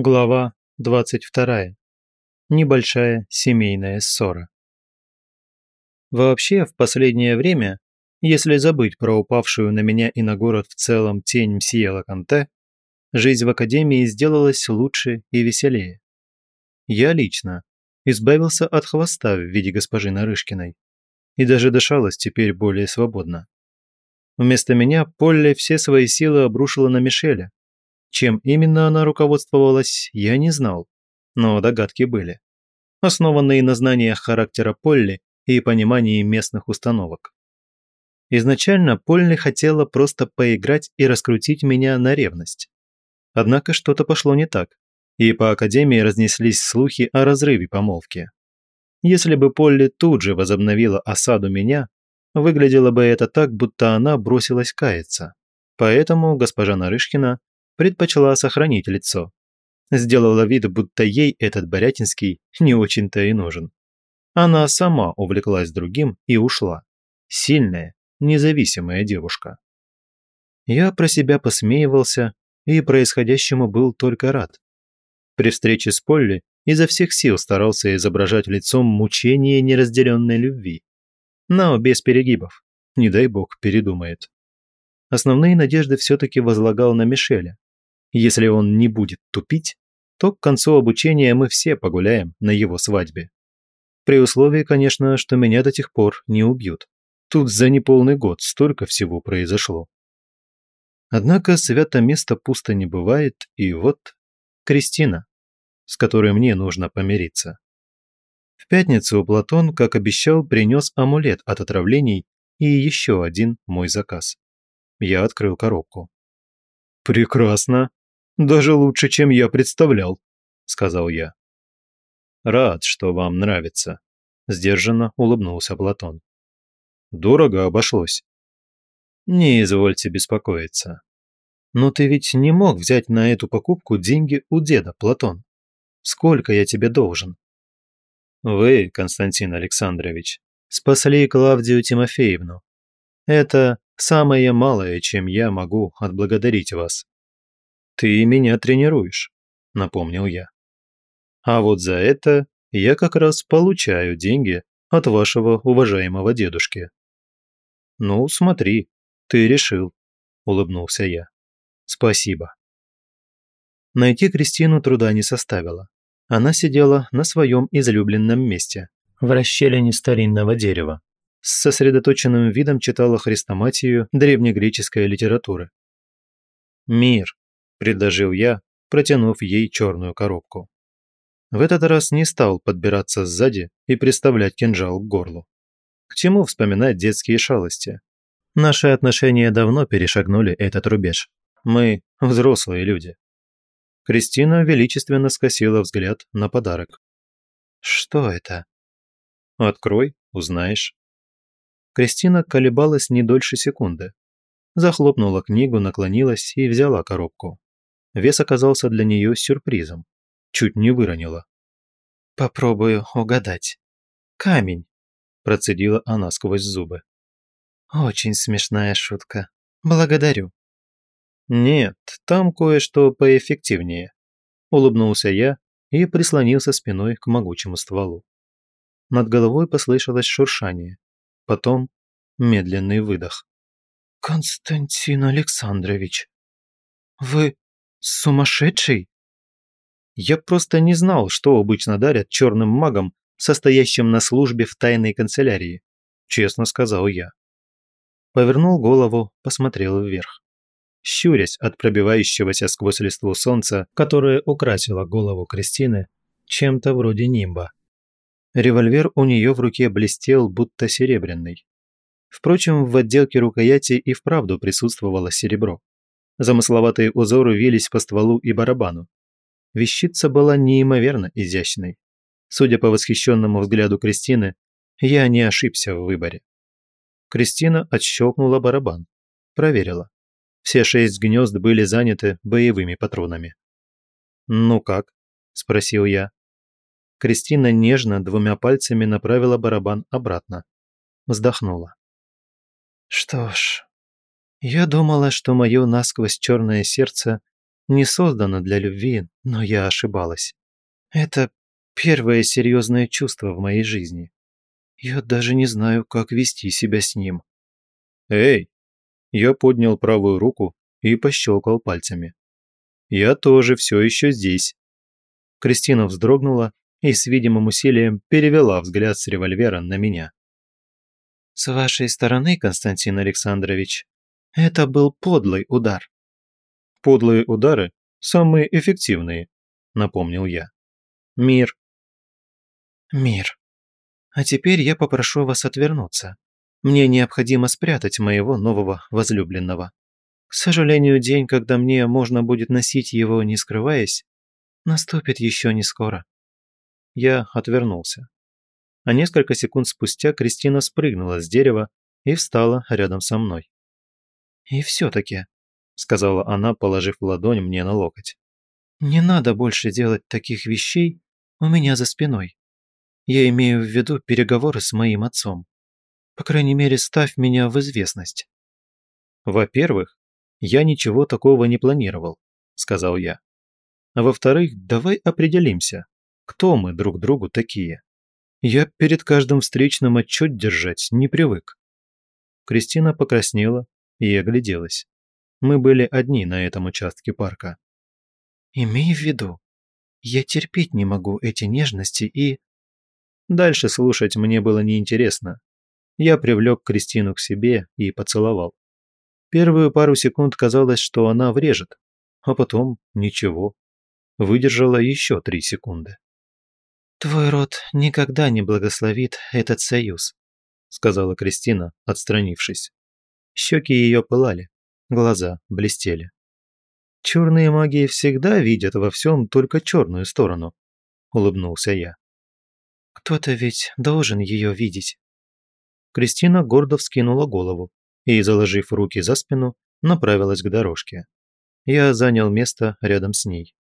Глава 22. Небольшая семейная ссора. Вообще, в последнее время, если забыть про упавшую на меня и на город в целом тень мсье Лаканте, жизнь в академии сделалась лучше и веселее. Я лично избавился от хвоста в виде госпожи Нарышкиной и даже дышалась теперь более свободно. Вместо меня Полли все свои силы обрушила на Мишеля, чем именно она руководствовалась, я не знал, но догадки были, основанные на знаниях характера Полли и понимании местных установок. Изначально Полли хотела просто поиграть и раскрутить меня на ревность. Однако что-то пошло не так, и по Академии разнеслись слухи о разрыве помолвки. Если бы Полли тут же возобновила осаду меня, выглядело бы это так, будто она бросилась каяться. Поэтому госпожа Нарышкина предпочла сохранить лицо. Сделала вид, будто ей этот Борятинский не очень-то и нужен. Она сама увлеклась другим и ушла. Сильная, независимая девушка. Я про себя посмеивался и происходящему был только рад. При встрече с Полли изо всех сил старался изображать лицом мучение неразделенной любви. Но без перегибов. Не дай бог передумает. Основные надежды все-таки возлагал на Мишеля. Если он не будет тупить, то к концу обучения мы все погуляем на его свадьбе. При условии, конечно, что меня до тех пор не убьют. Тут за неполный год столько всего произошло. Однако свято место пусто не бывает, и вот Кристина, с которой мне нужно помириться. В пятницу Платон, как обещал, принес амулет от отравлений и еще один мой заказ. Я открыл коробку. «Прекрасно!» Даже лучше, чем я представлял», – сказал я. «Рад, что вам нравится», – сдержанно улыбнулся Платон. «Дорого обошлось». «Не извольте беспокоиться. Но ты ведь не мог взять на эту покупку деньги у деда, Платон. Сколько я тебе должен?» «Вы, Константин Александрович, спасли Клавдию Тимофеевну. Это самое малое, чем я могу отблагодарить вас». «Ты меня тренируешь», – напомнил я. «А вот за это я как раз получаю деньги от вашего уважаемого дедушки». «Ну, смотри, ты решил», – улыбнулся я. «Спасибо». Найти Кристину труда не составило. Она сидела на своем излюбленном месте, в расщелине старинного дерева. С сосредоточенным видом читала хрестоматию древнегреческой литературы. «Мир», – предложил я, протянув ей черную коробку. В этот раз не стал подбираться сзади и приставлять кинжал к горлу. К чему вспоминать детские шалости? Наши отношения давно перешагнули этот рубеж. Мы – взрослые люди. Кристина величественно скосила взгляд на подарок. «Что это?» «Открой, узнаешь». Кристина колебалась не дольше секунды. Захлопнула книгу, наклонилась и взяла коробку. Вес оказался для нее сюрпризом. Чуть не выронила. «Попробую угадать. Камень», – процедила она сквозь зубы. «Очень смешная шутка. Благодарю». «Нет, там кое-что поэффективнее», – улыбнулся я и прислонился спиной к могучему стволу. Над головой послышалось шуршание. Потом медленный выдох. «Константин Александрович, вы Сумасшедший? Я просто не знал, что обычно дарят черным магам, состоящим на службе в тайной канцелярии. Честно сказал я. Повернул голову, посмотрел вверх. Щурясь от пробивающегося сквозь листву солнца, которое украсило голову Кристины, чем-то вроде нимба. Револьвер у нее в руке блестел, будто серебряный. Впрочем, в отделке рукояти и вправду присутствовало серебро. Замысловатые узоры вились по стволу и барабану. Вещица была неимоверно изящной. Судя по восхищенному взгляду Кристины, я не ошибся в выборе. Кристина отщелкнула барабан. Проверила. Все шесть гнезд были заняты боевыми патронами. «Ну как?» – спросил я. Кристина нежно двумя пальцами направила барабан обратно. Вздохнула. «Что ж, я думала, что мое насквозь черное сердце не создана для любви, но я ошибалась. Это первое серьезное чувство в моей жизни. Я даже не знаю, как вести себя с ним. Эй! Я поднял правую руку и пощелкал пальцами. Я тоже все еще здесь. Кристина вздрогнула и с видимым усилием перевела взгляд с револьвера на меня. «С вашей стороны, Константин Александрович, это был подлый удар». «Подлые удары – самые эффективные», – напомнил я. «Мир». «Мир», а теперь я попрошу вас отвернуться. Мне необходимо спрятать моего нового возлюбленного. К сожалению, день, когда мне можно будет носить его, не скрываясь, наступит еще не скоро. Я отвернулся. А несколько секунд спустя Кристина спрыгнула с дерева и встала рядом со мной. «И все-таки», — сказала она, положив ладонь мне на локоть, «не надо больше делать таких вещей у меня за спиной. Я имею в виду переговоры с моим отцом. По крайней мере, ставь меня в известность». «Во-первых, я ничего такого не планировал», – сказал я. «А во-вторых, давай определимся, кто мы друг другу такие. Я перед каждым встречным отчет держать не привык». Кристина покраснела и огляделась. Мы были одни на этом участке парка. «Имей в виду, я терпеть не могу эти нежности и...» Дальше слушать мне было неинтересно. Я привлек Кристину к себе и поцеловал. Первую пару секунд казалось, что она врежет, а потом ничего. Выдержала еще три секунды. «Твой род никогда не благословит этот союз», сказала Кристина, отстранившись. Щеки ее пылали, глаза блестели. «Черные маги всегда видят во всем только черную сторону», улыбнулся я. Кто-то ведь должен ее видеть. Кристина гордо вскинула голову и, заложив руки за спину, направилась к дорожке. Я занял место рядом с ней.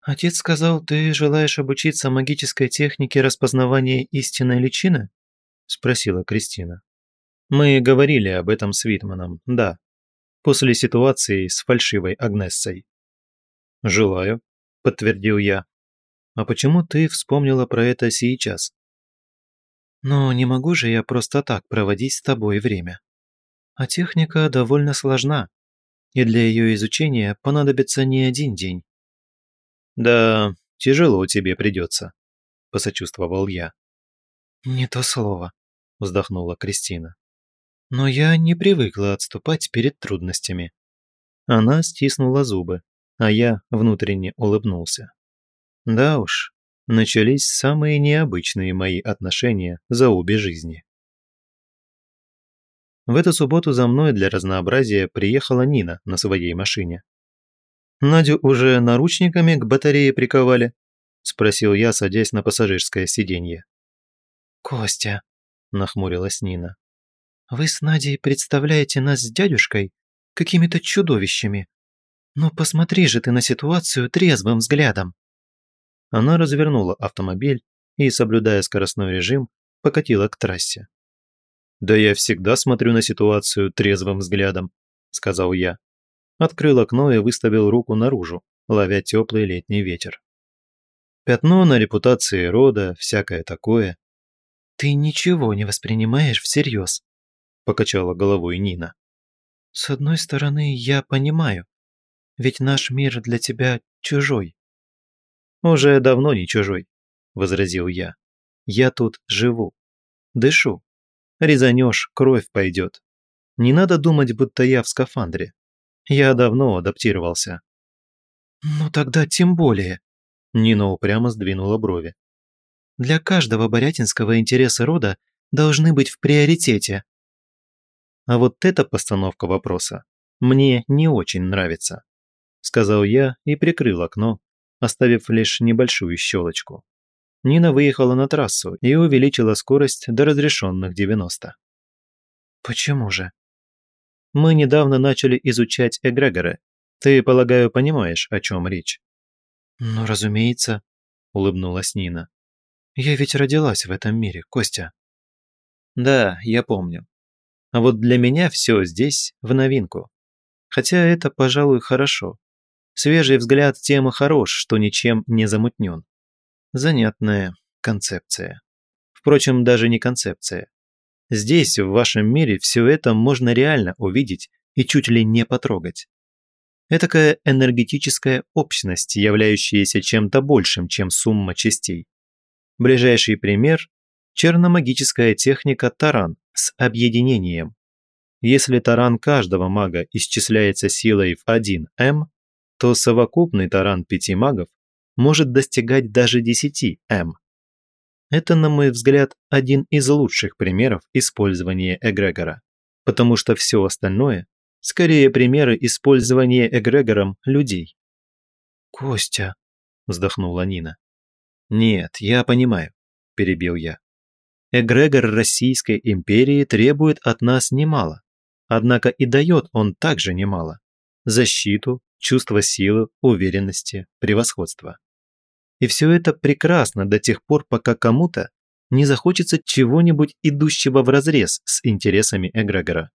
«Отец сказал, ты желаешь обучиться магической технике распознавания истинной личины?» – спросила Кристина. «Мы говорили об этом с Витманом, да. После ситуации с фальшивой Агнессой». «Желаю», – подтвердил я. А почему ты вспомнила про это сейчас? Ну, не могу же я просто так проводить с тобой время. А техника довольно сложна, и для ее изучения понадобится не один день. Да, тяжело тебе придется, посочувствовал я. Не то слово, вздохнула Кристина. Но я не привыкла отступать перед трудностями. Она стиснула зубы, а я внутренне улыбнулся. Да уж, начались самые необычные мои отношения за обе жизни. В эту субботу за мной для разнообразия приехала Нина на своей машине. «Надю уже наручниками к батарее приковали?» – спросил я, садясь на пассажирское сиденье. «Костя», – нахмурилась Нина, – «вы с Надей представляете нас с дядюшкой какими-то чудовищами. Но посмотри же ты на ситуацию трезвым взглядом». Она развернула автомобиль и, соблюдая скоростной режим, покатила к трассе. «Да я всегда смотрю на ситуацию трезвым взглядом», – сказал я. Открыл окно и выставил руку наружу, ловя теплый летний ветер. Пятно на репутации рода, всякое такое. «Ты ничего не воспринимаешь всерьез», – покачала головой Нина. «С одной стороны, я понимаю, ведь наш мир для тебя чужой. «Уже давно не чужой», – возразил я. «Я тут живу. Дышу. Резанешь, кровь пойдет. Не надо думать, будто я в скафандре. Я давно адаптировался». «Ну тогда тем более», – Нина упрямо сдвинула брови. «Для каждого борятинского интереса рода должны быть в приоритете». А вот эта постановка вопроса мне не очень нравится, сказал я и прикрыл окно, оставив лишь небольшую щелочку. Нина выехала на трассу и увеличила скорость до разрешенных 90. «Почему же?» «Мы недавно начали изучать эгрегоры. Ты, полагаю, понимаешь, о чем речь?» «Ну, разумеется», – улыбнулась Нина. «Я ведь родилась в этом мире, Костя». «Да, я помню. А вот для меня все здесь в новинку. Хотя это, пожалуй, хорошо. Свежий взгляд тем и хорош, что ничем не замутнен. Занятная концепция. Впрочем, даже не концепция. Здесь, в вашем мире, все это можно реально увидеть и чуть ли не потрогать. Этакая энергетическая общность, являющаяся чем-то большим, чем сумма частей. Ближайший пример – черномагическая техника таран с объединением. Если таран каждого мага исчисляется силой в 1М, то совокупный таран пяти магов может достигать даже 10 М. Это, на мой взгляд, один из лучших примеров использования эгрегора, потому что все остальное – скорее примеры использования эгрегором людей. «Костя», – вздохнула Нина. «Нет, я понимаю», – перебил я. Эгрегор Российской империи требует от нас немало, однако и дает он также немало. Защиту, чувство силы, уверенности, превосходства. И все это прекрасно до тех пор, пока кому-то не захочется чего-нибудь идущего вразрез с интересами эгрегора.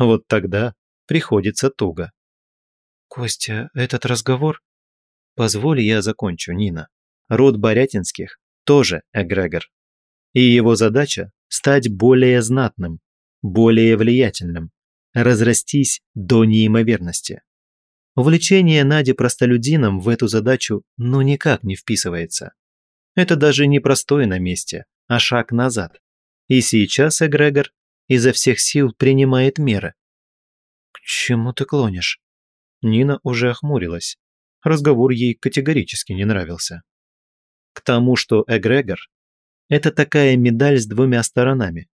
Вот тогда приходится туго. «Костя, этот разговор...» «Позволь я закончу, Нина. Род Борятинских тоже эгрегор. И его задача – стать более знатным, более влиятельным, разрастись до неимоверности. Увлечение Нади простолюдином в эту задачу ну никак не вписывается. Это даже не простой на месте, а шаг назад. И сейчас эгрегор изо всех сил принимает меры. «К чему ты клонишь?» Нина уже охмурилась. Разговор ей категорически не нравился. К тому, что эгрегор – это такая медаль с двумя сторонами.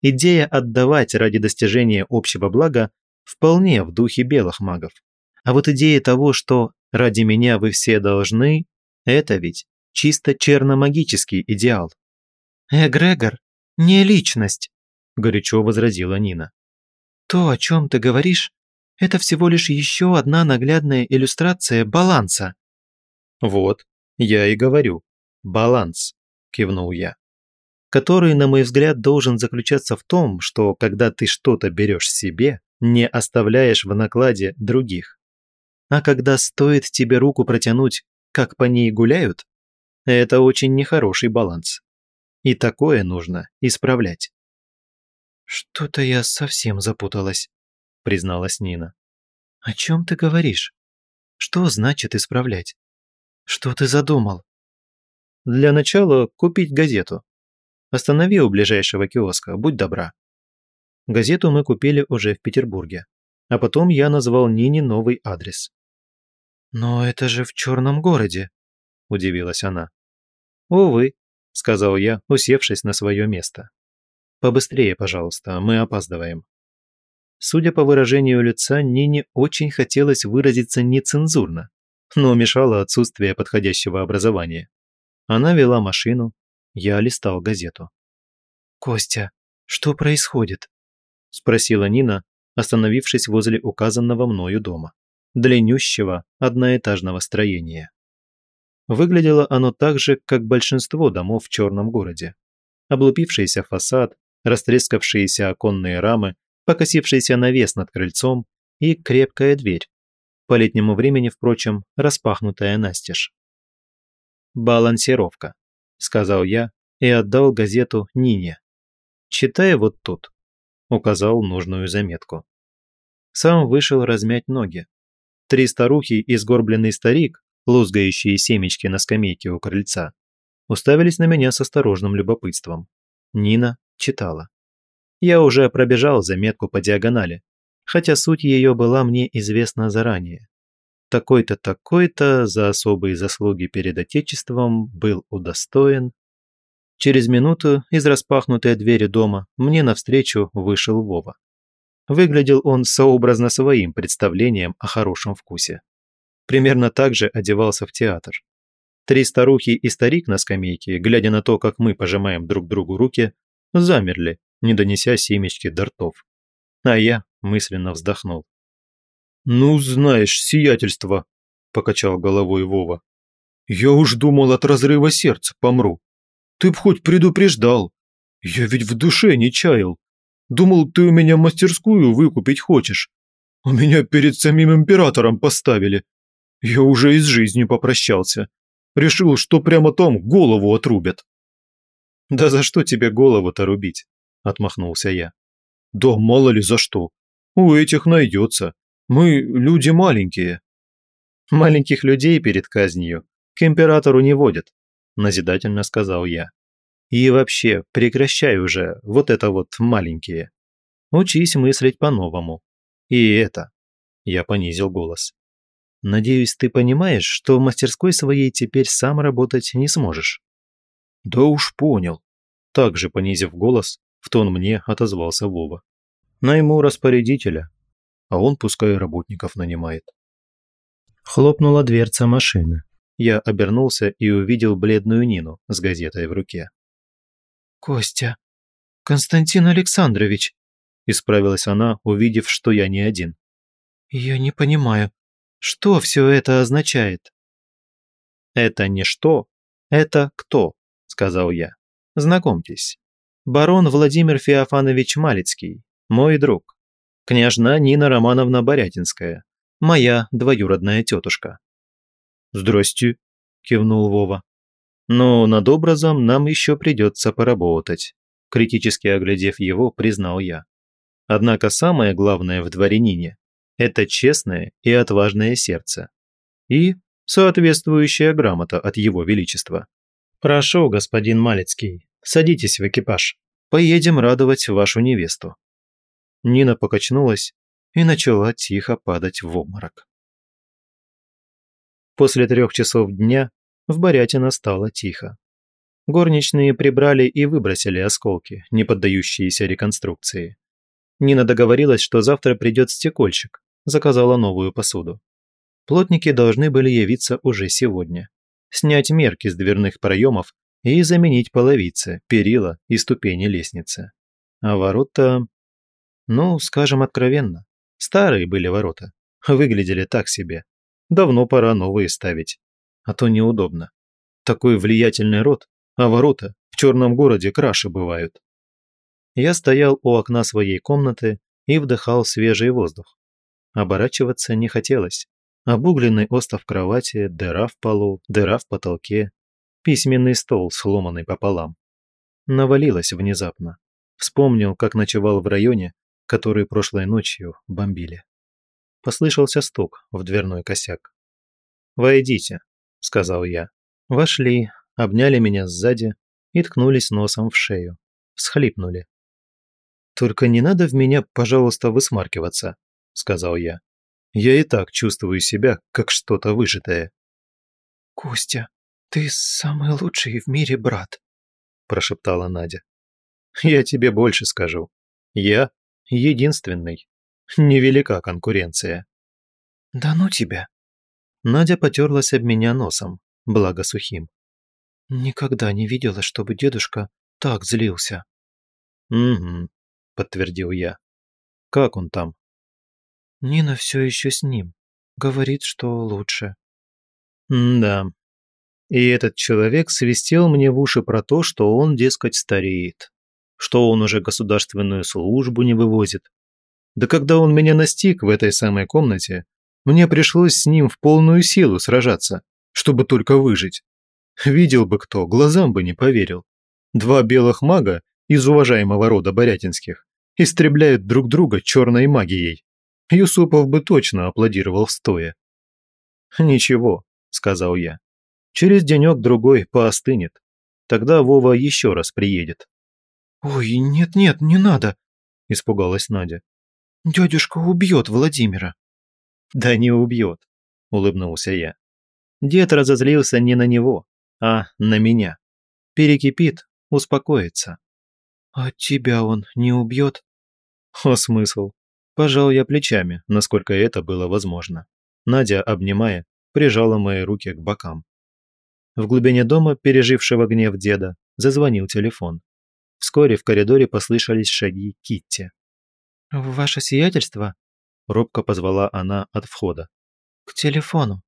Идея отдавать ради достижения общего блага вполне в духе белых магов. А вот идея того, что ради меня вы все должны, это ведь чисто черномагический идеал. «Эгрегор – не личность», – горячо возразила Нина. «То, о чем ты говоришь, это всего лишь еще одна наглядная иллюстрация баланса». «Вот, я и говорю. Баланс», – кивнул я. «Который, на мой взгляд, должен заключаться в том, что когда ты что-то берешь себе, не оставляешь в накладе других. А когда стоит тебе руку протянуть, как по ней гуляют, это очень нехороший баланс. И такое нужно исправлять. «Что-то я совсем запуталась», – призналась Нина. «О чем ты говоришь? Что значит исправлять? Что ты задумал?» «Для начала купить газету. Останови у ближайшего киоска, будь добра». Газету мы купили уже в Петербурге, а потом я назвал Нине новый адрес. «Но это же в черном городе», – удивилась она. «Увы», – сказал я, усевшись на свое место. «Побыстрее, пожалуйста, мы опаздываем». Судя по выражению лица, Нине очень хотелось выразиться нецензурно, но мешало отсутствие подходящего образования. Она вела машину, я листал газету. «Костя, что происходит?» – спросила Нина, остановившись возле указанного мною дома длиннющего одноэтажного строения. Выглядело оно так же, как большинство домов в черном городе. Облупившийся фасад, растрескавшиеся оконные рамы, покосившийся навес над крыльцом и крепкая дверь. По летнему времени, впрочем, распахнутая настежь. «Балансировка», – сказал я и отдал газету Нине. «Читай вот тут», – указал нужную заметку. Сам вышел размять ноги, Три старухи и сгорбленный старик, лузгающие семечки на скамейке у крыльца, уставились на меня с осторожным любопытством. Нина читала. Я уже пробежал заметку по диагонали, хотя суть ее была мне известна заранее. Такой-то, такой-то за особые заслуги перед Отечеством был удостоен. Через минуту из распахнутой двери дома мне навстречу вышел Вова. Выглядел он сообразно своим представлением о хорошем вкусе. Примерно так же одевался в театр. Три старухи и старик на скамейке, глядя на то, как мы пожимаем друг другу руки, замерли, не донеся семечки до ртов. А я мысленно вздохнул. «Ну, знаешь, сиятельство», – покачал головой Вова. «Я уж думал, от разрыва сердца помру. Ты б хоть предупреждал. Я ведь в душе не чаял. Думал, ты у меня мастерскую выкупить хочешь. У меня перед самим императором поставили. Я уже и с жизнью попрощался. Решил, что прямо там голову отрубят». «Да за что тебе голову-то рубить?» – отмахнулся я. «Да мало ли за что. У этих найдется. Мы люди маленькие». «Маленьких людей перед казнью к императору не водят», – назидательно сказал я. «И вообще, прекращай уже вот это вот маленькие. Учись мыслить по-новому. И это...» – я понизил голос. «Надеюсь, ты понимаешь, что в мастерской своей теперь сам работать не сможешь?» «Да уж понял», – также понизив голос, в тон мне отозвался Вова. «Найму распорядителя, а он пускай работников нанимает». Хлопнула дверца машины. Я обернулся и увидел бледную Нину с газетой в руке. «Костя! Константин Александрович!» Исправилась она, увидев, что я не один. «Я не понимаю, что все это означает?» «Это не что, это кто», – сказал я. «Знакомьтесь, барон Владимир Феофанович Малицкий, мой друг. Княжна Нина Романовна Борятинская, моя двоюродная тетушка». «Здрасте», – кивнул Вова. «Но над образом нам еще придется поработать», – критически оглядев его, признал я. Однако самое главное в дворянине – это честное и отважное сердце. И соответствующая грамота от его величества. «Прошу, господин Малецкий, садитесь в экипаж. Поедем радовать вашу невесту». Нина покачнулась и начала тихо падать в обморок. После трех часов дня в Борятино стало тихо. Горничные прибрали и выбросили осколки, не поддающиеся реконструкции. Нина договорилась, что завтра придет стекольщик, заказала новую посуду. Плотники должны были явиться уже сегодня. Снять мерки с дверных проемов и заменить половицы, перила и ступени лестницы. А ворота... Ну, скажем откровенно, старые были ворота. Выглядели так себе. Давно пора новые ставить. А то неудобно. Такой влиятельный род, а ворота в черном городе краше бывают. Я стоял у окна своей комнаты и вдыхал свежий воздух. Оборачиваться не хотелось. Обугленный остов кровати, дыра в полу, дыра в потолке, письменный стол, сломанный пополам. Навалилось внезапно. Вспомнил, как ночевал в районе, который прошлой ночью бомбили. Послышался стук в дверной косяк. «Войдите», — сказал я. Вошли, обняли меня сзади и ткнулись носом в шею. Всхлипнули. «Только не надо в меня, пожалуйста, высмаркиваться», – сказал я. «Я и так чувствую себя, как что-то выжатое». «Костя, ты самый лучший в мире брат», – прошептала Надя. «Я тебе больше скажу. Я единственный. Невелика конкуренция». «Да ну тебя». Надя потерлась об меня носом, благо сухим. «Никогда не видела, чтобы дедушка так злился». «Угу. – подтвердил я. «Как он там?» «Нина все еще с ним. Говорит, что лучше». «Да. И этот человек свистел мне в уши про то, что он, дескать, стареет. Что он уже государственную службу не вывозит. Да когда он меня настиг в этой самой комнате, мне пришлось с ним в полную силу сражаться, чтобы только выжить. Видел бы кто, глазам бы не поверил. Два белых мага из уважаемого рода Борятинских истребляют друг друга черной магией. Юсупов бы точно аплодировал стоя. «Ничего», – сказал я. «Через денек-другой поостынет. Тогда Вова еще раз приедет». «Ой, нет-нет, не надо», – испугалась Надя. «Дядюшка убьет Владимира». «Да не убьет», – улыбнулся я. Дед разозлился не на него, а на меня. Перекипит, успокоится. «А тебя он не убьет?» «О, смысл?» Пожал я плечами, насколько это было возможно. Надя, обнимая, прижала мои руки к бокам. В глубине дома, пережившего гнев деда, зазвонил телефон. Вскоре в коридоре послышались шаги Китти. «Ваше сиятельство?» – робко позвала она от входа. «К телефону».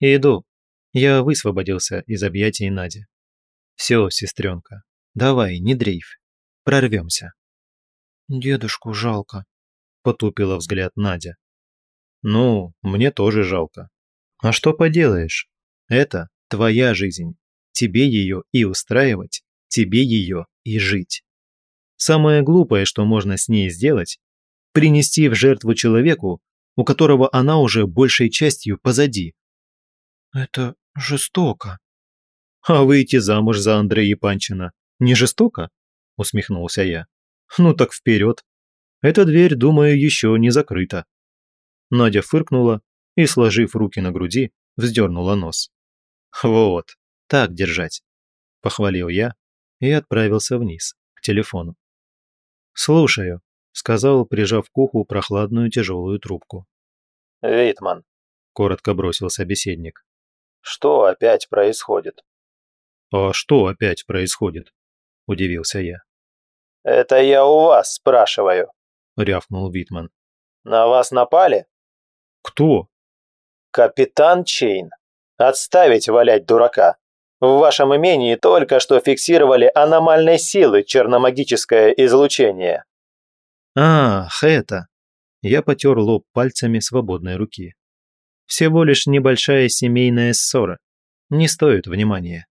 «Иду». Я высвободился из объятий Нади. «Все, сестренка, давай, не дрейфь прорвемся. «Дедушку жалко», – потупила взгляд Надя. «Ну, мне тоже жалко. А что поделаешь? Это твоя жизнь. Тебе ее и устраивать, тебе ее и жить. Самое глупое, что можно с ней сделать, принести в жертву человеку, у которого она уже большей частью позади. Это жестоко. А выйти замуж за Андрея Панчина не жестоко? Усмехнулся я. Ну так вперед. Эта дверь, думаю, еще не закрыта. Надя фыркнула и, сложив руки на груди, вздернула нос. Вот, так держать. Похвалил я и отправился вниз, к телефону. «Слушаю», – сказал, прижав к уху прохладную тяжелую трубку. «Витман», – коротко бросил собеседник. «Что опять происходит?» «А что опять происходит?» – удивился я. «Это я у вас спрашиваю», – рявкнул Витман. «На вас напали?» «Кто?» «Капитан Чейн. Отставить валять дурака. В вашем имении только что фиксировали аномальной силы черномагическое излучение». «Ах, это...» Я потер лоб пальцами свободной руки. «Всего лишь небольшая семейная ссора. Не стоит внимания».